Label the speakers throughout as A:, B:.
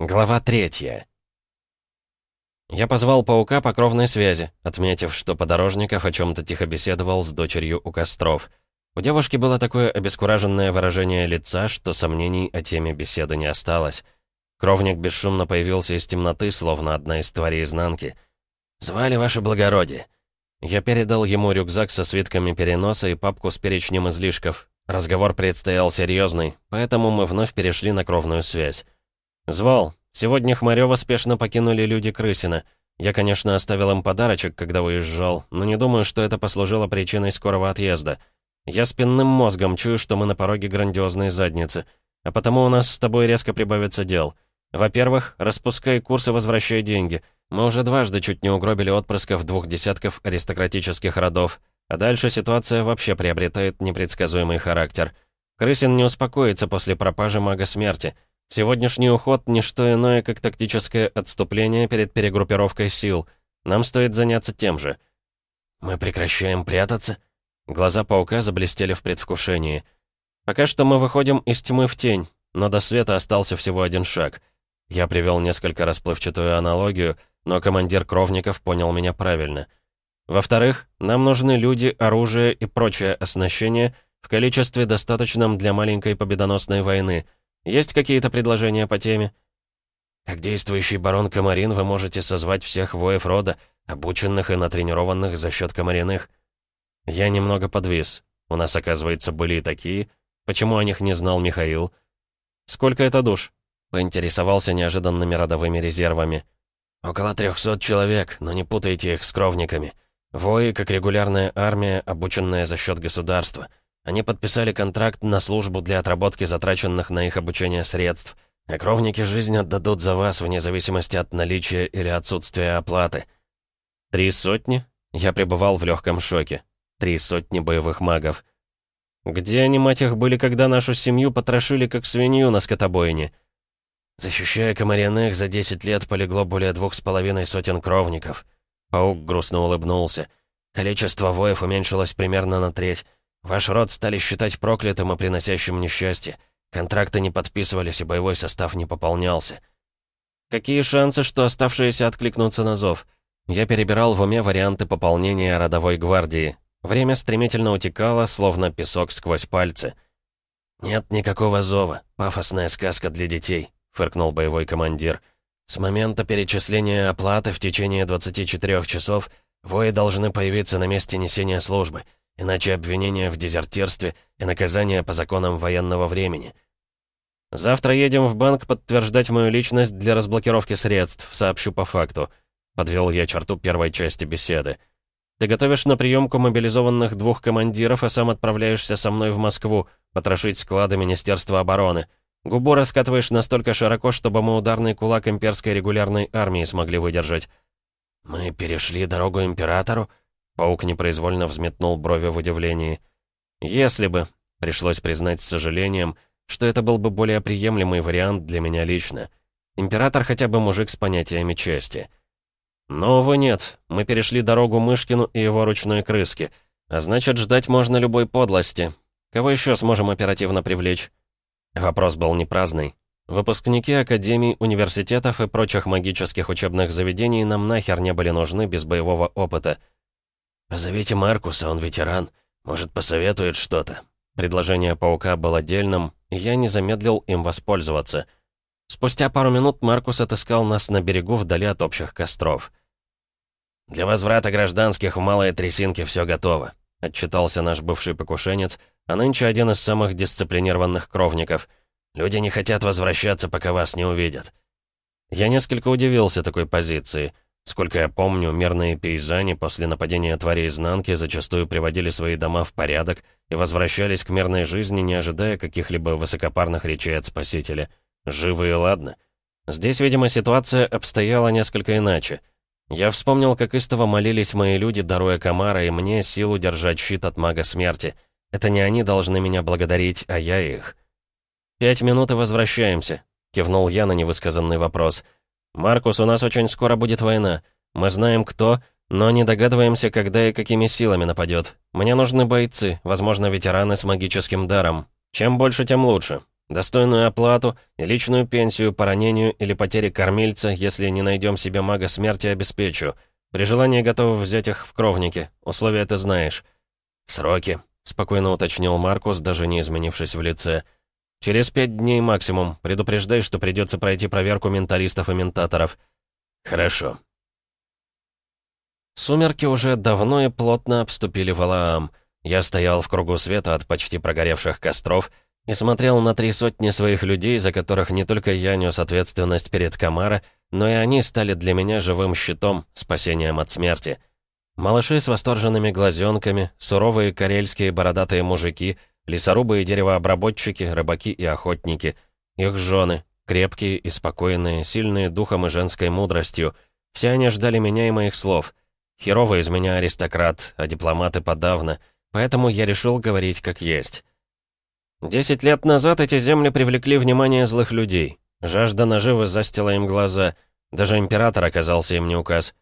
A: Глава третья. Я позвал паука по кровной связи, отметив, что Подорожников о чем-то тихо беседовал с дочерью у костров. У девушки было такое обескураженное выражение лица, что сомнений о теме беседы не осталось. Кровник бесшумно появился из темноты, словно одна из тварей изнанки. «Звали ваше благородие». Я передал ему рюкзак со свитками переноса и папку с перечнем излишков. Разговор предстоял серьезный, поэтому мы вновь перешли на кровную связь. «Звал. Сегодня Хмарёва спешно покинули люди Крысина. Я, конечно, оставил им подарочек, когда уезжал, но не думаю, что это послужило причиной скорого отъезда. Я спинным мозгом чую, что мы на пороге грандиозной задницы, а потому у нас с тобой резко прибавится дел. Во-первых, распускай курс и возвращай деньги. Мы уже дважды чуть не угробили отпрысков двух десятков аристократических родов, а дальше ситуация вообще приобретает непредсказуемый характер. Крысин не успокоится после пропажи мага смерти — Сегодняшний уход — не что иное, как тактическое отступление перед перегруппировкой сил. Нам стоит заняться тем же. Мы прекращаем прятаться? Глаза паука заблестели в предвкушении. Пока что мы выходим из тьмы в тень, но до света остался всего один шаг. Я привел несколько расплывчатую аналогию, но командир Кровников понял меня правильно. Во-вторых, нам нужны люди, оружие и прочее оснащение в количестве достаточном для маленькой победоносной войны — есть какие-то предложения по теме?» «Как действующий барон Комарин, вы можете созвать всех воев рода, обученных и натренированных за счет комариных». Я немного подвис. У нас, оказывается, были и такие. Почему о них не знал Михаил? «Сколько это душ?» Поинтересовался неожиданными родовыми резервами. «Около трехсот человек, но не путайте их с кровниками. Вои, как регулярная армия, обученная за счет государства. Они подписали контракт на службу для отработки затраченных на их обучение средств. А кровники жизнь отдадут за вас вне зависимости от наличия или отсутствия оплаты. Три сотни? Я пребывал в легком шоке. Три сотни боевых магов. Где они, мать их, были, когда нашу семью потрошили как свинью на скотобойне? Защищая комаряных, за 10 лет полегло более двух с половиной сотен кровников. Паук грустно улыбнулся. Количество воев уменьшилось примерно на треть. Ваш род стали считать проклятым и приносящим несчастье. Контракты не подписывались, и боевой состав не пополнялся. Какие шансы, что оставшиеся откликнутся на зов? Я перебирал в уме варианты пополнения родовой гвардии. Время стремительно утекало, словно песок сквозь пальцы. «Нет никакого зова. Пафосная сказка для детей», — фыркнул боевой командир. «С момента перечисления оплаты в течение 24 часов вои должны появиться на месте несения службы иначе обвинение в дезертирстве и наказание по законам военного времени. «Завтра едем в банк подтверждать мою личность для разблокировки средств, сообщу по факту», — подвел я черту первой части беседы. «Ты готовишь на приемку мобилизованных двух командиров, а сам отправляешься со мной в Москву, потрошить склады Министерства обороны. Губу раскатываешь настолько широко, чтобы мы ударный кулак имперской регулярной армии смогли выдержать». «Мы перешли дорогу императору?» Паук непроизвольно взметнул брови в удивлении. «Если бы», — пришлось признать с сожалением, что это был бы более приемлемый вариант для меня лично. Император хотя бы мужик с понятиями чести. Но, увы, нет. Мы перешли дорогу Мышкину и его ручной крыске. А значит, ждать можно любой подлости. Кого еще сможем оперативно привлечь? Вопрос был не праздный. Выпускники академий, университетов и прочих магических учебных заведений нам нахер не были нужны без боевого опыта — «Позовите Маркуса, он ветеран. Может, посоветует что-то». Предложение паука было дельным, и я не замедлил им воспользоваться. Спустя пару минут Маркус отыскал нас на берегу вдали от общих костров. «Для возврата гражданских в Малые Трясинки все готово», — отчитался наш бывший покушенец, а нынче один из самых дисциплинированных кровников. «Люди не хотят возвращаться, пока вас не увидят». Я несколько удивился такой позиции — Сколько я помню, мирные пейзани после нападения твари изнанки зачастую приводили свои дома в порядок и возвращались к мирной жизни, не ожидая каких-либо высокопарных речей от спасителя. Живы и ладно. Здесь, видимо, ситуация обстояла несколько иначе. Я вспомнил, как истово молились мои люди, даруя комара и мне силу держать щит от мага смерти. Это не они должны меня благодарить, а я их. «Пять минут и возвращаемся», — кивнул я на невысказанный вопрос — «Маркус, у нас очень скоро будет война. Мы знаем, кто, но не догадываемся, когда и какими силами нападет. Мне нужны бойцы, возможно, ветераны с магическим даром. Чем больше, тем лучше. Достойную оплату и личную пенсию по ранению или потере кормильца, если не найдем себе мага смерти, обеспечу. При желании готов взять их в кровники. Условия ты знаешь». «Сроки», — спокойно уточнил Маркус, даже не изменившись в лице. «Через пять дней максимум. Предупреждай, что придется пройти проверку менталистов и ментаторов». «Хорошо». Сумерки уже давно и плотно обступили Валаам. Я стоял в кругу света от почти прогоревших костров и смотрел на три сотни своих людей, за которых не только я нес ответственность перед Камара, но и они стали для меня живым щитом, спасением от смерти. Малыши с восторженными глазенками, суровые карельские бородатые мужики, лесорубы и деревообработчики, рыбаки и охотники, их жены, крепкие и спокойные, сильные духом и женской мудростью. Все они ждали меня и моих слов. Херовый из меня аристократ, а дипломаты подавно — Поэтому я решил говорить как есть. Десять лет назад эти земли привлекли внимание злых людей. Жажда наживы застила им глаза. Даже император оказался им не указ.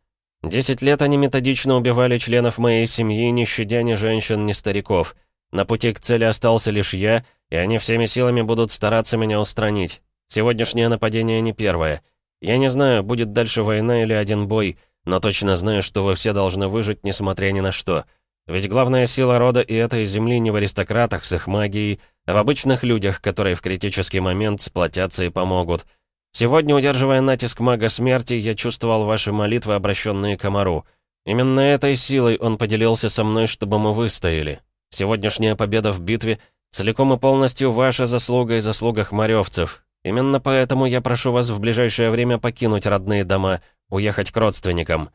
A: Десять лет они методично убивали членов моей семьи, не щадя ни женщин, ни стариков. На пути к цели остался лишь я, и они всеми силами будут стараться меня устранить. Сегодняшнее нападение не первое. Я не знаю, будет дальше война или один бой, но точно знаю, что вы все должны выжить, несмотря ни на что. Ведь главная сила рода и этой земли не в аристократах с их магией, а в обычных людях, которые в критический момент сплотятся и помогут. Сегодня, удерживая натиск мага смерти, я чувствовал ваши молитвы, обращенные к Комару. Именно этой силой он поделился со мной, чтобы мы выстояли. Сегодняшняя победа в битве целиком и полностью ваша заслуга и заслуга хмаревцев. Именно поэтому я прошу вас в ближайшее время покинуть родные дома, уехать к родственникам».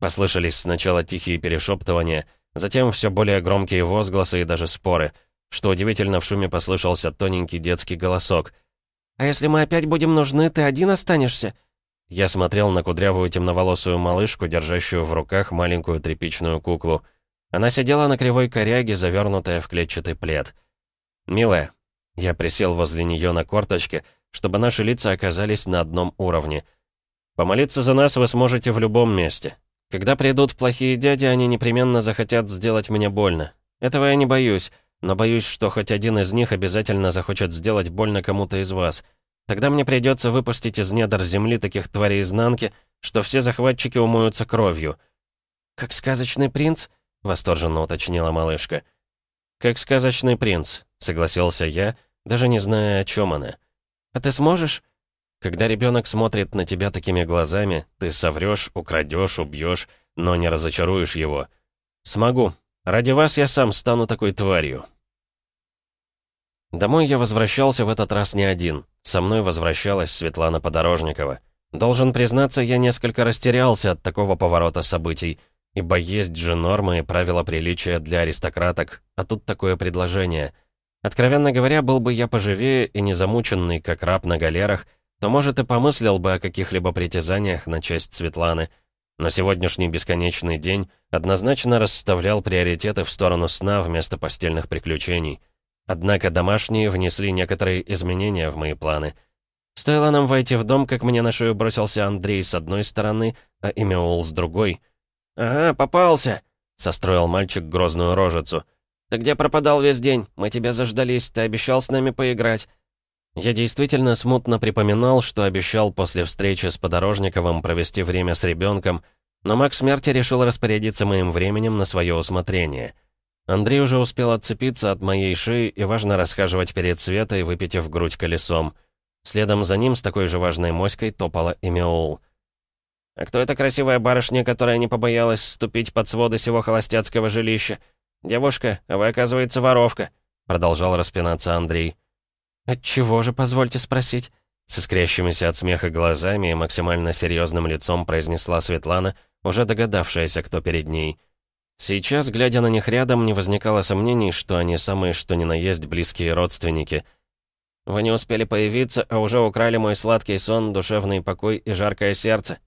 A: Послышались сначала тихие перешептывания — Затем все более громкие возгласы и даже споры. Что удивительно, в шуме послышался тоненький детский голосок. «А если мы опять будем нужны, ты один останешься?» Я смотрел на кудрявую темноволосую малышку, держащую в руках маленькую тряпичную куклу. Она сидела на кривой коряге, завернутая в клетчатый плед. «Милая». Я присел возле нее на корточке, чтобы наши лица оказались на одном уровне. «Помолиться за нас вы сможете в любом месте. Когда придут плохие дяди, они непременно захотят сделать мне больно. Этого я не боюсь, но боюсь, что хоть один из них обязательно захочет сделать больно кому-то из вас. Тогда мне придется выпустить из недр земли таких тварей изнанки, что все захватчики умоются кровью». «Как сказочный принц?» — восторженно уточнила малышка. «Как сказочный принц», — согласился я, даже не зная, о чем она. «А ты сможешь?» Когда ребенок смотрит на тебя такими глазами, ты соврешь, украдешь, убьешь, но не разочаруешь его. Смогу. Ради вас я сам стану такой тварью. Домой я возвращался в этот раз не один. Со мной возвращалась Светлана Подорожникова. Должен признаться, я несколько растерялся от такого поворота событий, ибо есть же нормы и правила приличия для аристократок, а тут такое предложение. Откровенно говоря, был бы я поживее и не замученный, как раб на галерах, то, может, и помыслил бы о каких-либо притязаниях на честь Светланы. Но сегодняшний бесконечный день однозначно расставлял приоритеты в сторону сна вместо постельных приключений. Однако домашние внесли некоторые изменения в мои планы. Стоило нам войти в дом, как мне на шею бросился Андрей с одной стороны, а Имеул с другой. «Ага, попался!» — состроил мальчик грозную рожицу. «Ты где пропадал весь день? Мы тебя заждались, ты обещал с нами поиграть». Я действительно смутно припоминал, что обещал после встречи с Подорожниковым провести время с ребенком, но маг смерти решил распорядиться моим временем на свое усмотрение. Андрей уже успел отцепиться от моей шеи и важно расхаживать перед Светой, выпитив грудь колесом. Следом за ним с такой же важной моськой топала и Меул. «А кто эта красивая барышня, которая не побоялась ступить под своды сего холостяцкого жилища? Девушка, а вы, оказывается, воровка», — продолжал распинаться Андрей. «Отчего же, позвольте спросить?» С искрящимися от смеха глазами и максимально серьезным лицом произнесла Светлана, уже догадавшаяся, кто перед ней. Сейчас, глядя на них рядом, не возникало сомнений, что они самые что ни на есть близкие родственники. «Вы не успели появиться, а уже украли мой сладкий сон, душевный покой и жаркое сердце».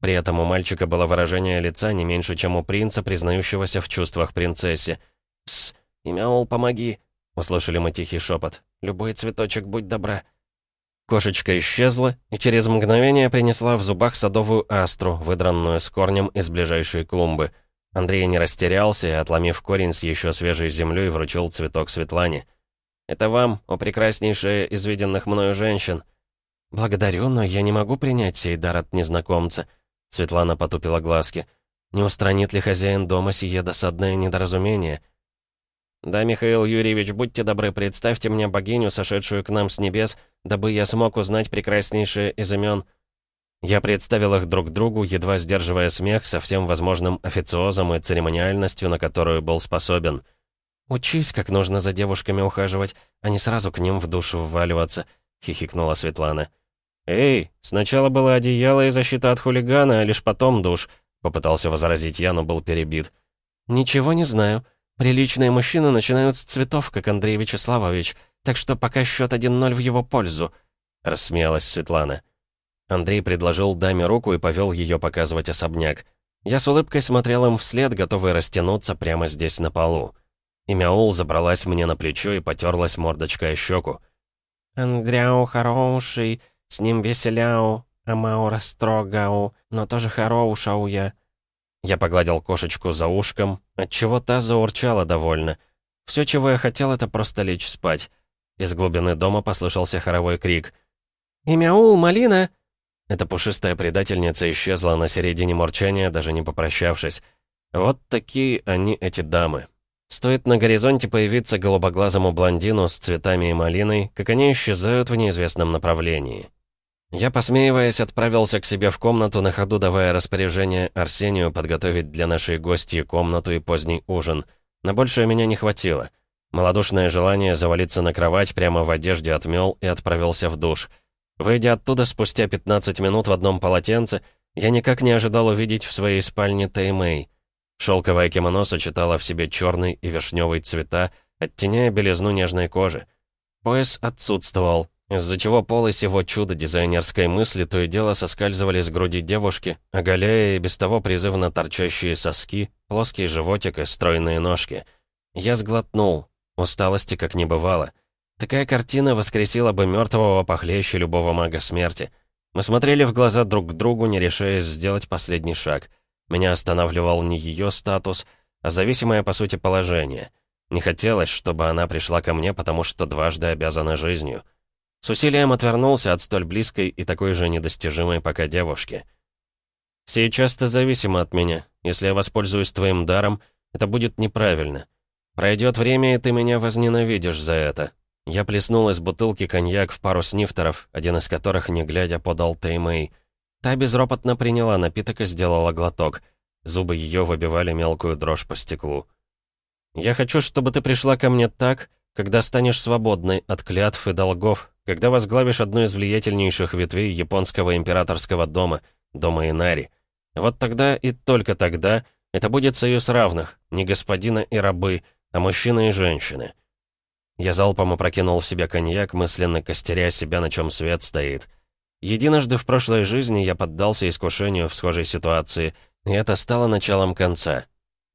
A: При этом у мальчика было выражение лица не меньше, чем у принца, признающегося в чувствах принцессе. «Псс, Имяул, помоги!» — услышали мы тихий шепот. Любой цветочек, будь добра». Кошечка исчезла и через мгновение принесла в зубах садовую астру, выдранную с корнем из ближайшей клумбы. Андрей не растерялся и, отломив корень с еще свежей землей, вручил цветок Светлане. Это вам, о прекраснейшая из виденных мною женщин».
B: «Благодарю, но я не могу принять сей дар от незнакомца», — Светлана потупила глазки. «Не устранит ли хозяин дома сие досадное недоразумение?»
A: «Да, Михаил Юрьевич, будьте добры, представьте мне богиню, сошедшую к нам с небес, дабы я смог узнать прекраснейшее из имен». Я представил их друг другу, едва сдерживая смех со всем возможным официозом и церемониальностью, на которую был способен.
B: «Учись, как нужно за девушками ухаживать, а не сразу к ним в душу вваливаться», — хихикнула Светлана.
A: «Эй, сначала было одеяло и защита от хулигана, а лишь потом душ», — попытался возразить я, но был перебит.
B: «Ничего не знаю. Приличные мужчины начинают с цветов, как Андрей Вячеславович, так что пока счет 1-0 в его пользу», — рассмеялась Светлана.
A: Андрей предложил даме руку и повел ее показывать особняк. Я с улыбкой смотрел им вслед, готовый растянуться прямо здесь на полу. И Мяул забралась мне на плечо и потерлась мордочкой о щеку.
B: «Андряу хороший, с ним веселяу, а Маура строгау, но тоже хорошау я».
A: Я погладил кошечку за ушком, отчего та заурчала довольно. Все, чего я хотел, это просто лечь спать. Из глубины дома послышался хоровой крик.
B: «И Мяул, малина!»
A: Эта пушистая предательница исчезла на середине морчания, даже не попрощавшись. Вот такие они, эти дамы. Стоит на горизонте появиться голубоглазому блондину с цветами и малиной, как они исчезают в неизвестном направлении. Я, посмеиваясь, отправился к себе в комнату, на ходу давая распоряжение Арсению подготовить для нашей гости комнату и поздний ужин. На большее меня не хватило. Молодушное желание завалиться на кровать прямо в одежде отмел и отправился в душ — Выйдя оттуда спустя 15 минут в одном полотенце, я никак не ожидал увидеть в своей спальне Тэймэй. Шелковое кимоно сочетало в себе черный и вишневый цвета, оттеняя белизну нежной кожи. Пояс отсутствовал, из-за чего полы сего чуда дизайнерской мысли то и дело соскальзывали с груди девушки, оголяя и без того призывно торчащие соски, плоский животик и стройные ножки. Я сглотнул, усталости как не бывало. Такая картина воскресила бы мертвого похлеще любого мага смерти. Мы смотрели в глаза друг к другу, не решаясь сделать последний шаг. Меня останавливал не ее статус, а зависимое, по сути, положение. Не хотелось, чтобы она пришла ко мне, потому что дважды обязана жизнью. С усилием отвернулся от столь близкой и такой же недостижимой пока девушки. «Сейчас ты зависима от меня. Если я воспользуюсь твоим даром, это будет неправильно. Пройдет время, и ты меня возненавидишь за это», я плеснул из бутылки коньяк в пару снифтеров, один из которых, не глядя, подал Теймэй. Та безропотно приняла напиток и сделала глоток. Зубы ее выбивали мелкую дрожь по стеклу. «Я хочу, чтобы ты пришла ко мне так, когда станешь свободной от клятв и долгов, когда возглавишь одну из влиятельнейших ветвей японского императорского дома, дома Инари. Вот тогда и только тогда это будет союз равных, не господина и рабы, а мужчины и женщины. Я залпом опрокинул в себя коньяк, мысленно костеря себя, на чем свет стоит. Единожды в прошлой жизни я поддался искушению в схожей ситуации, и это стало началом конца.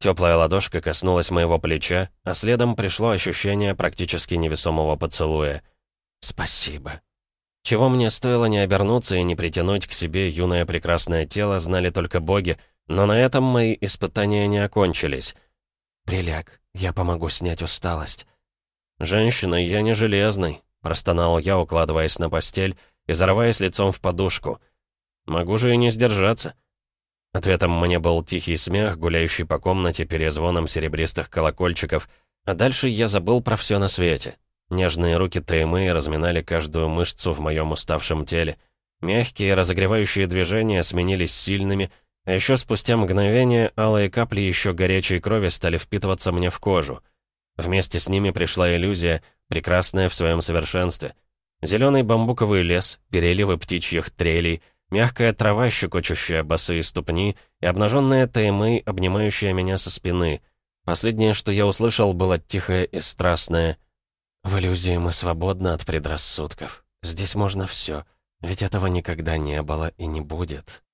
A: Теплая ладошка коснулась моего плеча, а следом пришло ощущение практически невесомого поцелуя. «Спасибо». Чего мне стоило не обернуться и не притянуть к себе юное прекрасное тело, знали только боги, но на этом мои испытания не окончились. «Приляг, я помогу снять усталость». «Женщина, я не железный», — простонал я, укладываясь на постель и зарываясь лицом в подушку. «Могу же и не сдержаться». Ответом мне был тихий смех, гуляющий по комнате перезвоном серебристых колокольчиков, а дальше я забыл про все на свете. Нежные руки Таймы разминали каждую мышцу в моем уставшем теле. Мягкие, разогревающие движения сменились сильными, а еще спустя мгновение алые капли еще горячей крови стали впитываться мне в кожу. Вместе с ними пришла иллюзия, прекрасная в своем совершенстве. Зеленый бамбуковый лес, переливы птичьих трелей, мягкая трава, щекочущая босые ступни и обнаженная таймы, обнимающая меня со спины. Последнее, что я услышал, было тихое и страстное. «В иллюзии мы свободны от предрассудков. Здесь можно все, ведь этого никогда не было и не будет».